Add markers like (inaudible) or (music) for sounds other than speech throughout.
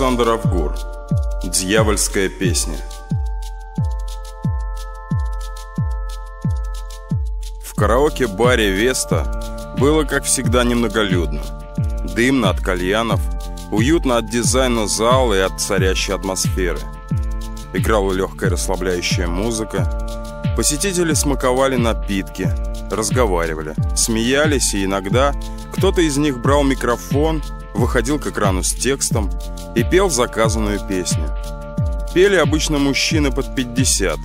Александр Авгур. Дьявольская песня. В караоке-баре «Веста» было, как всегда, немноголюдно. Дымно от кальянов, уютно от дизайна зала и от царящей атмосферы. Играла легкая расслабляющая музыка. Посетители смаковали напитки, разговаривали, смеялись и иногда кто-то из них брал микрофон – выходил к экрану с текстом и пел заказанную песню. Пели обычно мужчины под 50,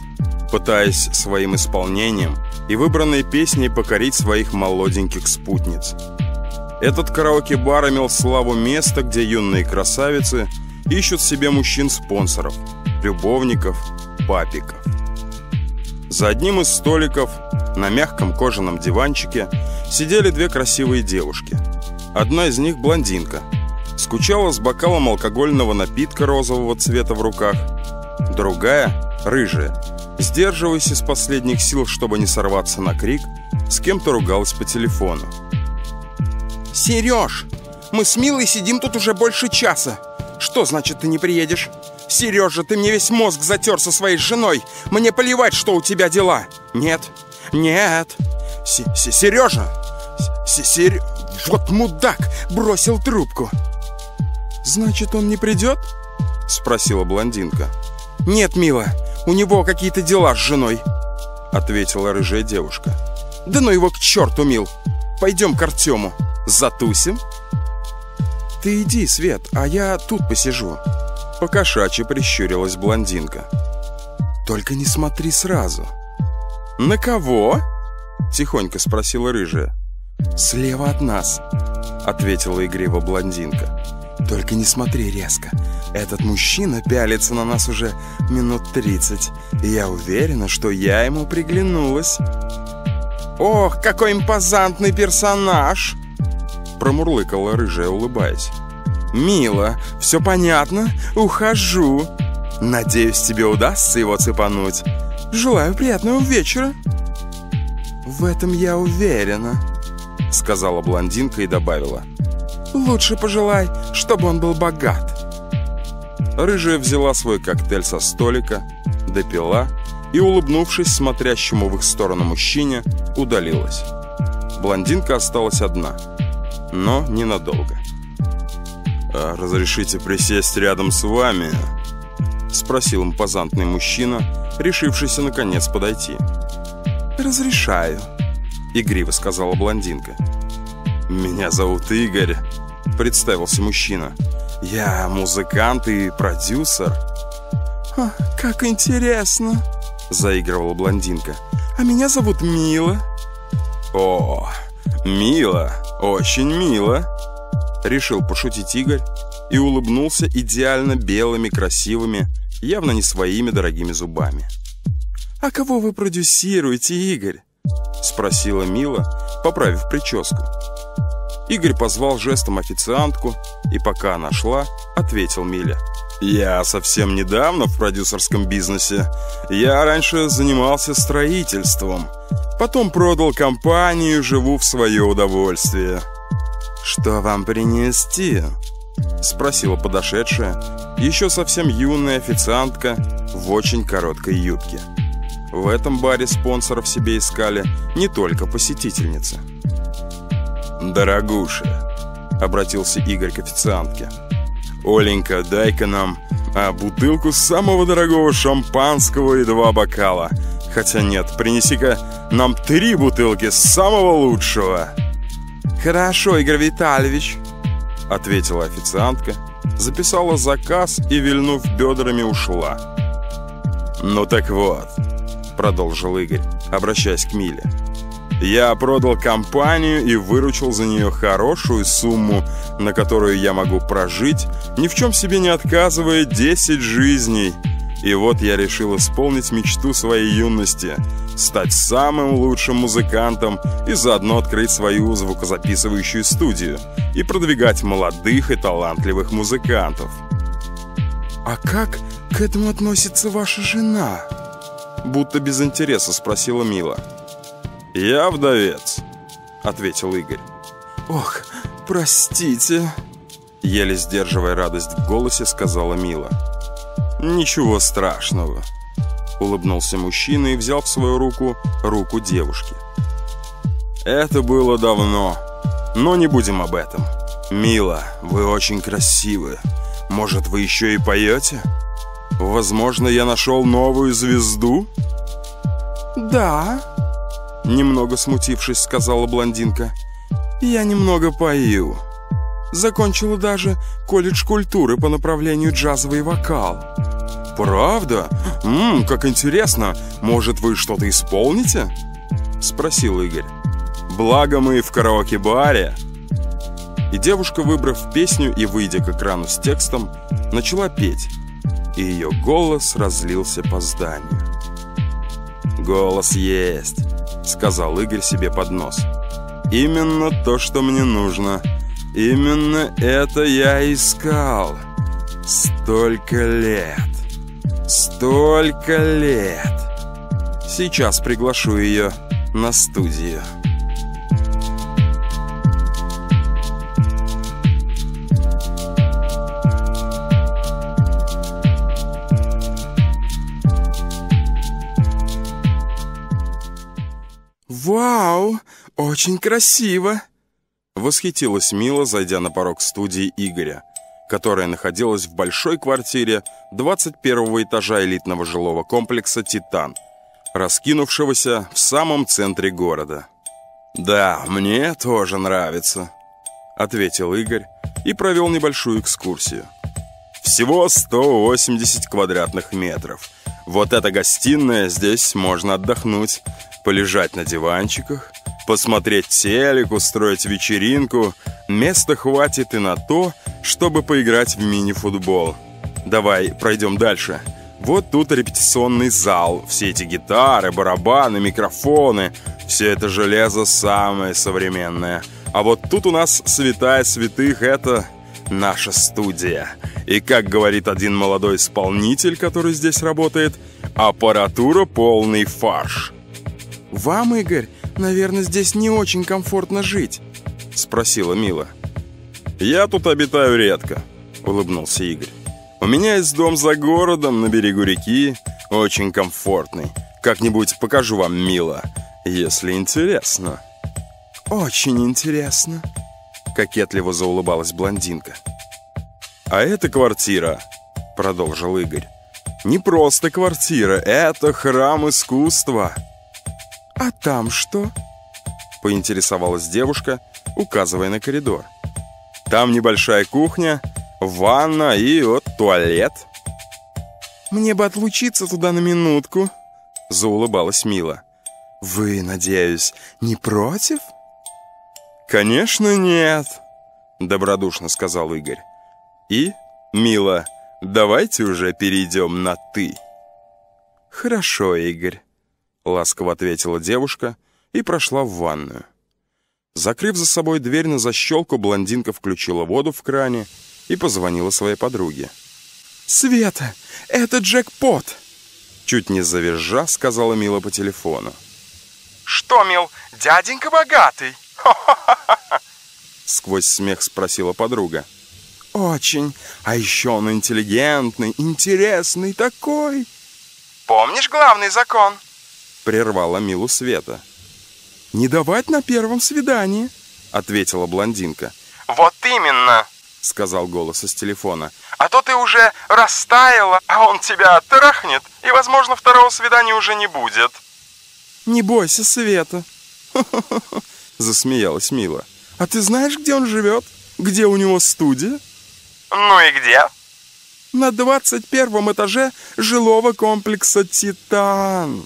пытаясь своим исполнением и выбранной песней покорить своих молоденьких спутниц. Этот караоке-бар имел славу места, где юные красавицы ищут себе мужчин-спонсоров, любовников, папиков. За одним из столиков на мягком кожаном диванчике сидели две красивые девушки – Одна из них блондинка. Скучала с бокалом алкогольного напитка розового цвета в руках. Другая, рыжая, сдерживаясь из последних сил, чтобы не сорваться на крик, с кем-то ругалась по телефону. «Сереж, мы с Милой сидим тут уже больше часа. Что значит ты не приедешь? Сережа, ты мне весь мозг затер со своей женой. Мне плевать, что у тебя дела. Нет, нет. С -с Сережа, с. Вот мудак! Бросил трубку!» «Значит, он не придет?» — спросила блондинка. «Нет, мила, у него какие-то дела с женой», — ответила рыжая девушка. «Да ну его к черту, мил! Пойдем к Артему, затусим?» «Ты иди, Свет, а я тут посижу», — покошачьи прищурилась блондинка. «Только не смотри сразу». «На кого?» — тихонько спросила рыжая. «Слева от нас», — ответила игриво блондинка. «Только не смотри резко. Этот мужчина пялится на нас уже минут тридцать, и я уверена, что я ему приглянулась». «Ох, какой импозантный персонаж!» Промурлыкала рыжая, улыбаясь. «Мило, все понятно, ухожу. Надеюсь, тебе удастся его цепануть. Желаю приятного вечера». «В этом я уверена», сказала блондинка и добавила. «Лучше пожелай, чтобы он был богат». Рыжая взяла свой коктейль со столика, допила и, улыбнувшись смотрящему в их сторону мужчине, удалилась. Блондинка осталась одна, но ненадолго. «А «Разрешите присесть рядом с вами?» — спросил импозантный мужчина, решившийся наконец подойти. «Разрешаю», игриво сказала блондинка. «Меня зовут Игорь», — представился мужчина. «Я музыкант и продюсер». «О, как интересно», — заигрывала блондинка. «А меня зовут Мила». «О, Мила, очень мило», — решил пошутить Игорь и улыбнулся идеально белыми, красивыми, явно не своими дорогими зубами. «А кого вы продюсируете, Игорь?» Спросила Мила, поправив прическу. Игорь позвал жестом официантку, и пока она шла, ответил Миля. «Я совсем недавно в продюсерском бизнесе. Я раньше занимался строительством. Потом продал компанию, живу в свое удовольствие». «Что вам принести?» Спросила подошедшая, еще совсем юная официантка в очень короткой юбке. В этом баре спонсоров себе искали не только посетительницы. «Дорогуша», — обратился Игорь к официантке, «Оленька, дай-ка нам а, бутылку самого дорогого шампанского и два бокала. Хотя нет, принеси-ка нам три бутылки самого лучшего». «Хорошо, Игорь Витальевич», — ответила официантка, записала заказ и, вильнув бедрами, ушла. «Ну так вот», продолжил Игорь, обращаясь к Миле. Я продал компанию и выручил за нее хорошую сумму, на которую я могу прожить, ни в чем себе не отказывая 10 жизней. И вот я решил исполнить мечту своей юности – стать самым лучшим музыкантом и заодно открыть свою звукозаписывающую студию и продвигать молодых и талантливых музыкантов. «А как к этому относится ваша жена?» будто без интереса спросила Мила. «Я вдовец», — ответил Игорь. «Ох, простите». Еле сдерживая радость в голосе, сказала Мила. «Ничего страшного», — улыбнулся мужчина и взял в свою руку руку девушки. «Это было давно, но не будем об этом. Мила, вы очень красивы. Может, вы еще и поете? Возможно, я нашел новую звезду?» «Да», — немного смутившись, сказала блондинка. «Я немного пою. Закончила даже колледж культуры по направлению джазовый вокал». «Правда? Ммм, как интересно. Может, вы что-то исполните?» Спросил Игорь. «Благо мы в караоке-баре». И девушка, выбрав песню и выйдя к экрану с текстом, начала петь. И ее голос разлился по зданию. «Голос есть», — сказал Игорь себе под нос. «Именно то, что мне нужно. Именно это я искал. Столько лет. Столько лет. Сейчас приглашу ее на студию». «Вау! Очень красиво!» Восхитилась Мила, зайдя на порог студии Игоря, которая находилась в большой квартире 21 этажа элитного жилого комплекса «Титан», раскинувшегося в самом центре города. «Да, мне тоже нравится», — ответил Игорь и провел небольшую экскурсию. «Всего 180 квадратных метров. Вот эта гостиная, здесь можно отдохнуть, полежать на диванчиках, посмотреть телек, устроить вечеринку. Места хватит и на то, чтобы поиграть в мини-футбол. Давай пройдем дальше. Вот тут репетиционный зал. Все эти гитары, барабаны, микрофоны. Все это железо самое современное. А вот тут у нас святая святых — это наша студия. И как говорит один молодой исполнитель, который здесь работает, аппаратура полный фарш. «Вам, Игорь, наверное, здесь не очень комфортно жить?» — спросила Мила. «Я тут обитаю редко», — улыбнулся Игорь. «У меня есть дом за городом на берегу реки, очень комфортный. Как-нибудь покажу вам, Мила, если интересно». «Очень интересно», — кокетливо заулыбалась блондинка. «А эта квартира», — продолжил Игорь, — «не просто квартира, это храм искусства». «А там что?» — поинтересовалась девушка, указывая на коридор. «Там небольшая кухня, ванна и вот туалет». «Мне бы отлучиться туда на минутку», — заулыбалась Мила. «Вы, надеюсь, не против?» «Конечно нет», — добродушно сказал Игорь. «И, Мила, давайте уже перейдем на «ты». «Хорошо, Игорь». — ласково ответила девушка и прошла в ванную. Закрыв за собой дверь на защелку, блондинка включила воду в кране и позвонила своей подруге. «Света, это джекпот!» Чуть не завизжа, сказала Мила по телефону. «Что, Мил, дяденька богатый?» (laughs) Сквозь смех спросила подруга. «Очень. А еще он интеллигентный, интересный такой!» «Помнишь главный закон?» Прервала Милу Света. «Не давать на первом свидании», — ответила блондинка. «Вот именно», — сказал голос из телефона. «А то ты уже растаяла, а он тебя трахнет, и, возможно, второго свидания уже не будет». «Не бойся, Света», (laughs) — засмеялась Мила. «А ты знаешь, где он живет? Где у него студия?» «Ну и где?» «На двадцать первом этаже жилого комплекса «Титан».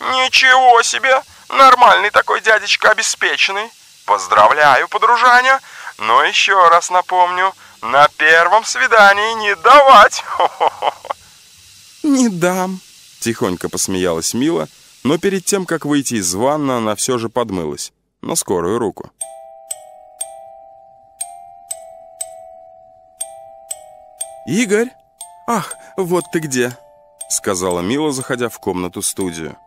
«Ничего себе! Нормальный такой дядечка обеспеченный! Поздравляю, подружаня! Но еще раз напомню, на первом свидании не давать!» (laughs) «Не дам!» — тихонько посмеялась Мила, но перед тем, как выйти из ванны, она все же подмылась на скорую руку. «Игорь! Ах, вот ты где!» — сказала Мила, заходя в комнату-студию.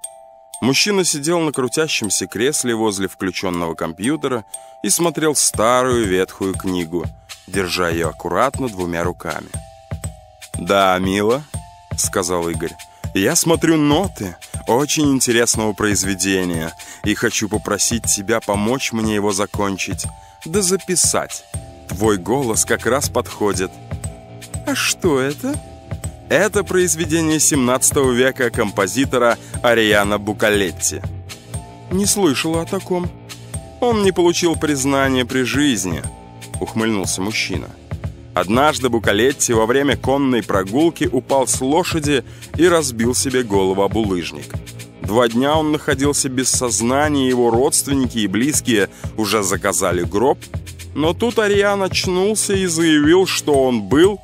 Мужчина сидел на крутящемся кресле возле включенного компьютера и смотрел старую ветхую книгу держа ее аккуратно двумя руками. «Да, мило», — сказал Игорь, — «я смотрю ноты очень интересного произведения и хочу попросить тебя помочь мне его закончить, да записать. Твой голос как раз подходит». «А что это?» Это произведение 17 века композитора Ариана Букалетти. «Не слышала о таком. Он не получил признания при жизни», — ухмыльнулся мужчина. Однажды Букалетти во время конной прогулки упал с лошади и разбил себе голову об улыжник. Два дня он находился без сознания, его родственники и близкие уже заказали гроб, но тут Ариан очнулся и заявил, что он был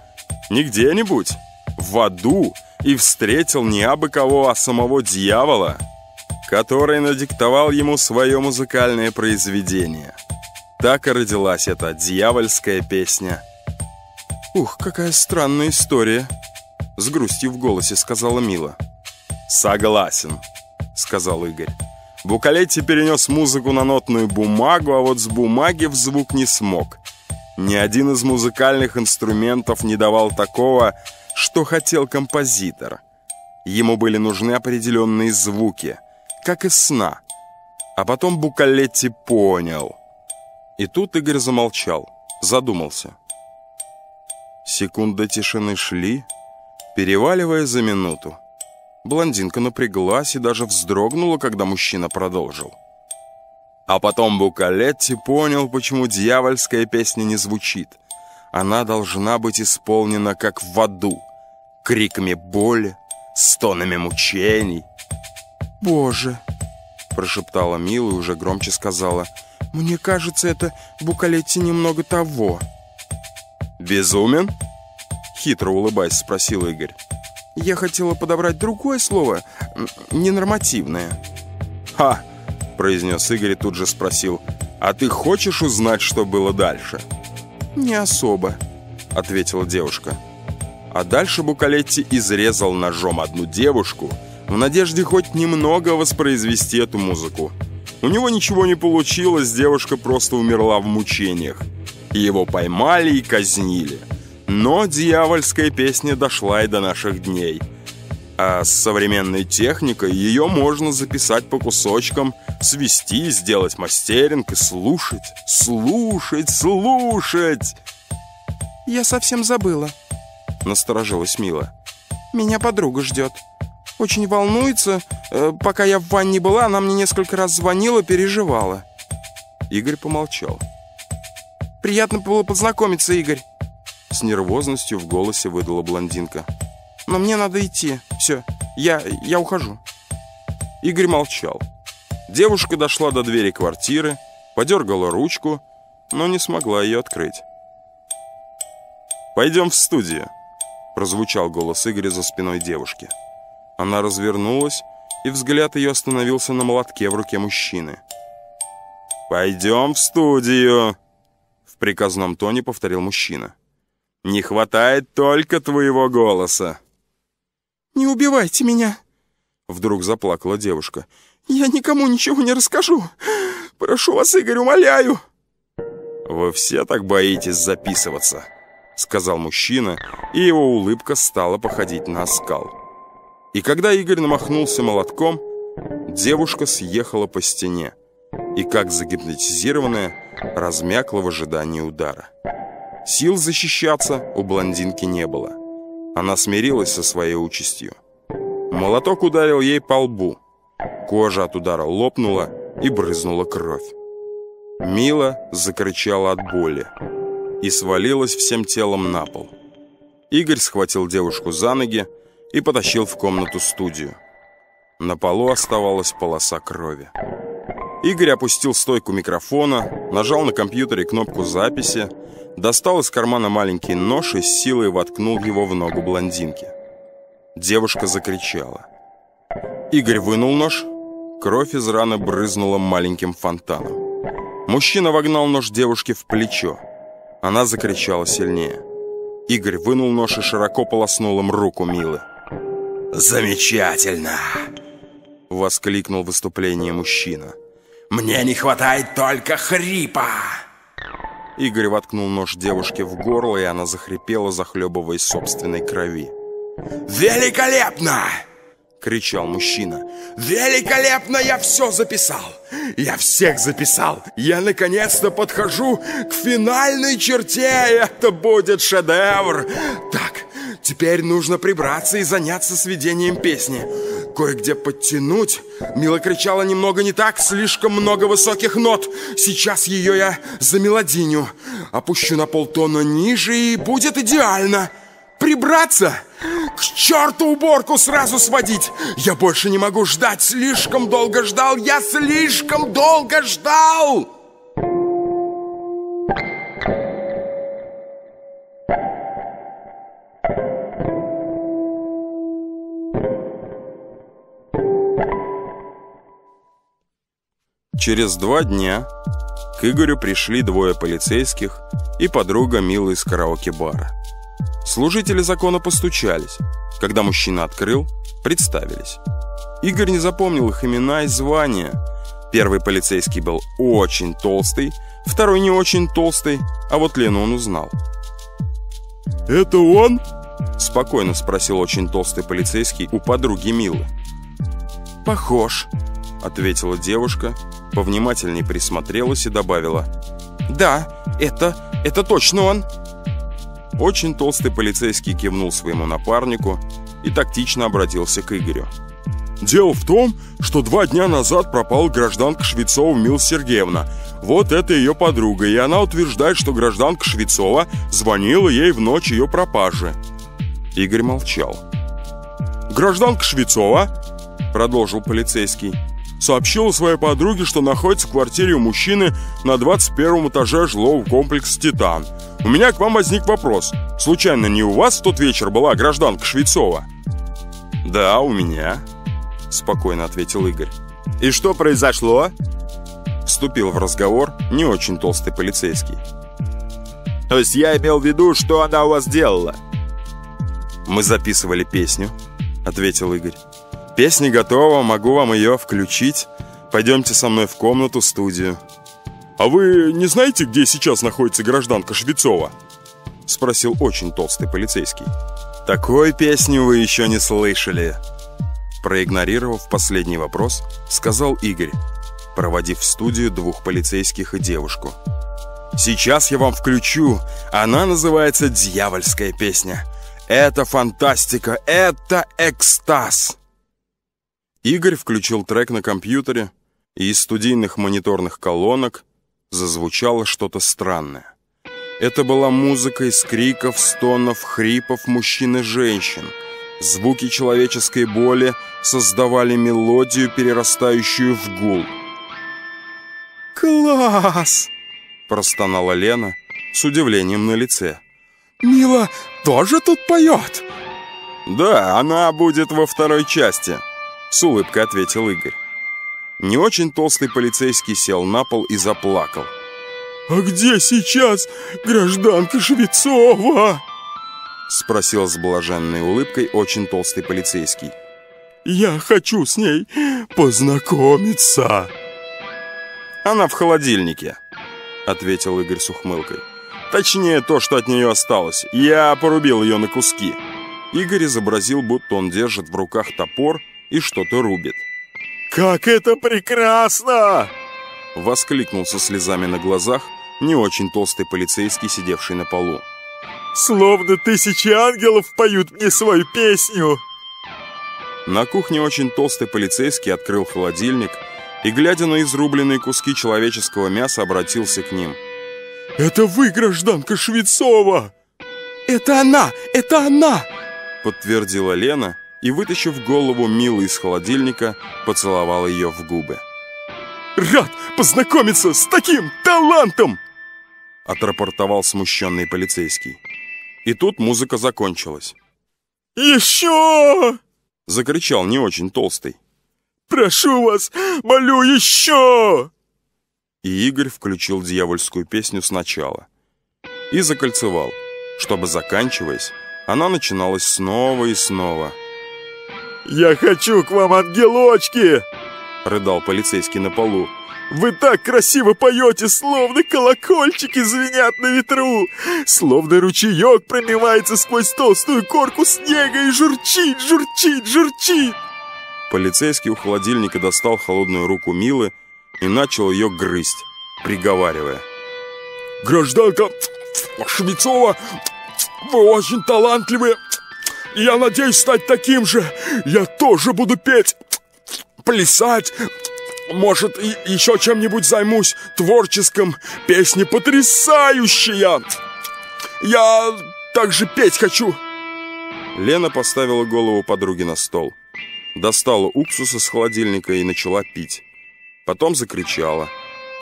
не где-нибудь, в аду, и встретил не абы кого, а самого дьявола, который надиктовал ему свое музыкальное произведение. Так и родилась эта дьявольская песня – «Ух, какая странная история!» С грустью в голосе сказала Мила. «Согласен», — сказал Игорь. Букалетти перенес музыку на нотную бумагу, а вот с бумаги в звук не смог. Ни один из музыкальных инструментов не давал такого, что хотел композитор. Ему были нужны определенные звуки, как из сна. А потом Букалетти понял. И тут Игорь замолчал, задумался. Секунды тишины шли, переваливая за минуту. Блондинка напряглась и даже вздрогнула, когда мужчина продолжил. А потом Букалетти понял, почему дьявольская песня не звучит. Она должна быть исполнена как в аду, криками боли, стонами мучений. «Боже!» – прошептала Мила и уже громче сказала. «Мне кажется, это Букалетти немного того». «Безумен?» Хитро улыбаясь, спросил Игорь. «Я хотела подобрать другое слово, ненормативное». «Ха!» – произнес Игорь и тут же спросил. «А ты хочешь узнать, что было дальше?» «Не особо», – ответила девушка. А дальше Букалетти изрезал ножом одну девушку в надежде хоть немного воспроизвести эту музыку. У него ничего не получилось, девушка просто умерла в мучениях. Его поймали и казнили. Но дьявольская песня дошла и до наших дней. А с современной техникой ее можно записать по кусочкам, свести, сделать мастеринг и слушать, слушать, слушать. «Я совсем забыла», — насторожилась Мила. «Меня подруга ждет. Очень волнуется. Э, пока я в ванне была, она мне несколько раз звонила, переживала». Игорь помолчал. Приятно было познакомиться, Игорь. С нервозностью в голосе выдала блондинка. Но мне надо идти. Все, я, я ухожу. Игорь молчал. Девушка дошла до двери квартиры, подергала ручку, но не смогла ее открыть. «Пойдем в студию», — прозвучал голос Игоря за спиной девушки. Она развернулась, и взгляд ее остановился на молотке в руке мужчины. «Пойдем в студию», в приказном тоне повторил мужчина. «Не хватает только твоего голоса!» «Не убивайте меня!» Вдруг заплакала девушка. «Я никому ничего не расскажу! Прошу вас, Игорь, умоляю!» «Вы все так боитесь записываться!» Сказал мужчина, и его улыбка стала походить на скал. И когда Игорь намахнулся молотком, девушка съехала по стене и, как загипнотизированная, размякла в ожидании удара. Сил защищаться у блондинки не было. Она смирилась со своей участью. Молоток ударил ей по лбу. Кожа от удара лопнула и брызнула кровь. Мила закричала от боли и свалилась всем телом на пол. Игорь схватил девушку за ноги и потащил в комнату-студию. На полу оставалась полоса крови. Игорь опустил стойку микрофона, нажал на компьютере кнопку записи, достал из кармана маленький нож и с силой воткнул его в ногу блондинки. Девушка закричала. Игорь вынул нож, кровь из раны брызнула маленьким фонтаном. Мужчина вогнал нож девушке в плечо. Она закричала сильнее. Игорь вынул нож и широко полоснул им руку Милы. «Замечательно!» — воскликнул выступление мужчина. Мне не хватает только хрипа!» Игорь воткнул нож девушке в горло, и она захрипела, захлебываясь собственной крови. «Великолепно!» — кричал мужчина. «Великолепно! Я все записал! Я всех записал! Я наконец-то подхожу к финальной черте! Это будет шедевр! Так, теперь нужно прибраться и заняться сведением песни кое-где подтянуть. Мила кричала немного не так, слишком много высоких нот. Сейчас ее я за мелодиню. Опущу на полтона ниже, и будет идеально. Прибраться? К черту уборку сразу сводить! Я больше не могу ждать, слишком долго ждал, я слишком долго ждал! Через два дня к Игорю пришли двое полицейских и подруга Милы из караоке-бара. Служители закона постучались. Когда мужчина открыл, представились. Игорь не запомнил их имена и звания. Первый полицейский был очень толстый, второй не очень толстый, а вот Лену он узнал. «Это он?» – спокойно спросил очень толстый полицейский у подруги Милы. «Похож», – ответила девушка повнимательней присмотрелась и добавила «Да, это, это точно он!» Очень толстый полицейский кивнул своему напарнику и тактично обратился к Игорю. «Дело в том, что два дня назад пропала гражданка Швецова Мил Сергеевна. Вот это ее подруга, и она утверждает, что гражданка Швецова звонила ей в ночь ее пропажи». Игорь молчал. «Гражданка Швецова?» Продолжил полицейский сообщила своей подруге, что находится в квартире у мужчины на 21 этаже жилого комплекса «Титан». У меня к вам возник вопрос. Случайно не у вас в тот вечер была гражданка Швецова? «Да, у меня», — спокойно ответил Игорь. «И что произошло?» Вступил в разговор не очень толстый полицейский. «То есть я имел в виду, что она у вас делала?» «Мы записывали песню», — ответил Игорь. Песня готова, могу вам ее включить. Пойдемте со мной в комнату, студию. А вы не знаете, где сейчас находится гражданка Швецова? Спросил очень толстый полицейский. Такой песни вы еще не слышали. Проигнорировав последний вопрос, сказал Игорь, проводив в студию двух полицейских и девушку. Сейчас я вам включу. Она называется «Дьявольская песня». Это фантастика, это экстаз. Игорь включил трек на компьютере, и из студийных мониторных колонок зазвучало что-то странное. Это была музыка из криков, стонов, хрипов мужчин и женщин. Звуки человеческой боли создавали мелодию, перерастающую в гул. «Класс!» – простонала Лена с удивлением на лице. «Мила тоже тут поет?» «Да, она будет во второй части», с улыбкой ответил Игорь. Не очень толстый полицейский сел на пол и заплакал. «А где сейчас гражданка Швецова?» Спросил с блаженной улыбкой очень толстый полицейский. «Я хочу с ней познакомиться!» «Она в холодильнике», — ответил Игорь с ухмылкой. «Точнее, то, что от нее осталось. Я порубил ее на куски». Игорь изобразил, будто он держит в руках топор и что-то рубит. «Как это прекрасно!» Воскликнул со слезами на глазах не очень толстый полицейский, сидевший на полу. «Словно тысячи ангелов поют мне свою песню!» На кухне очень толстый полицейский открыл холодильник и, глядя на изрубленные куски человеческого мяса, обратился к ним. «Это вы, гражданка Швецова!» «Это она! Это она!» Подтвердила Лена и, вытащив голову Милы из холодильника, поцеловал ее в губы. «Рад познакомиться с таким талантом!» отрапортовал смущенный полицейский. И тут музыка закончилась. «Еще!» — закричал не очень толстый. «Прошу вас, молю еще!» И Игорь включил дьявольскую песню сначала и закольцевал, чтобы, заканчиваясь, она начиналась снова и снова — «Я хочу к вам, ангелочки!» Рыдал полицейский на полу. Вы так красиво поете, словно колокольчики звенят на ветру, словно ручеек промивается сквозь толстую корку снега и журчит, журчит, журчит. Полицейский у холодильника достал холодную руку Милы и начал ее грызть, приговаривая. «Гражданка Швецова, вы очень талантливые. Я надеюсь стать таким же. Я тоже буду петь, плясать, может, и еще чем-нибудь займусь творческим. Песни потрясающие. Я также петь хочу. Лена поставила голову подруги на стол. Достала уксус из холодильника и начала пить. Потом закричала.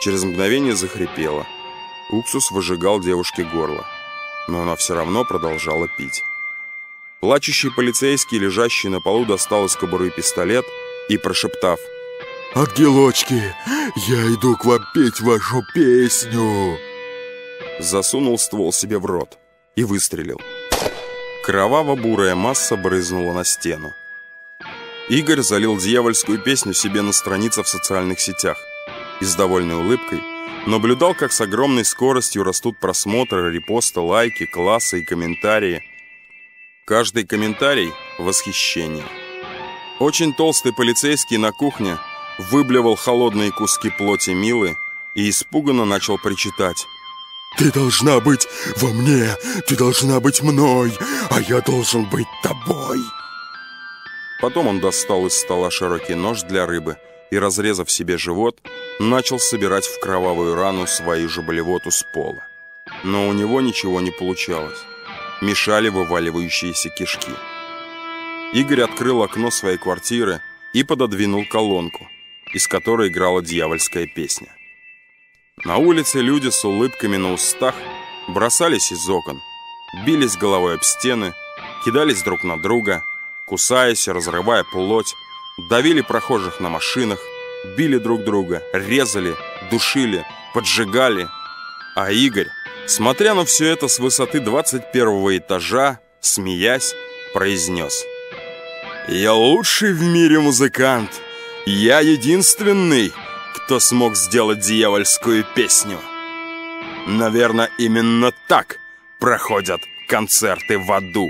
Через мгновение захрипела. Уксус выжигал девушке горло. Но она все равно продолжала пить. Плачущий полицейский, лежащий на полу, достал из кобуры пистолет и, прошептав «Ангелочки, я иду к вам петь вашу песню!» Засунул ствол себе в рот и выстрелил. Кроваво-бурая масса брызнула на стену. Игорь залил дьявольскую песню себе на странице в социальных сетях и с довольной улыбкой наблюдал, как с огромной скоростью растут просмотры, репосты, лайки, классы и комментарии. Каждый комментарий – восхищение. Очень толстый полицейский на кухне – выблевал холодные куски плоти Милы и испуганно начал причитать. «Ты должна быть во мне, ты должна быть мной, а я должен быть тобой!» Потом он достал из стола широкий нож для рыбы и, разрезав себе живот, начал собирать в кровавую рану свою же болевоту с пола. Но у него ничего не получалось. Мешали вываливающиеся кишки. Игорь открыл окно своей квартиры и пододвинул колонку из которой играла дьявольская песня. На улице люди с улыбками на устах бросались из окон, бились головой об стены, кидались друг на друга, кусаясь, разрывая плоть, давили прохожих на машинах, били друг друга, резали, душили, поджигали. А Игорь, смотря на все это с высоты 21 этажа, смеясь, произнес «Я лучший в мире музыкант!» Я единственный, кто смог сделать дьявольскую песню. Наверное, именно так проходят концерты в аду.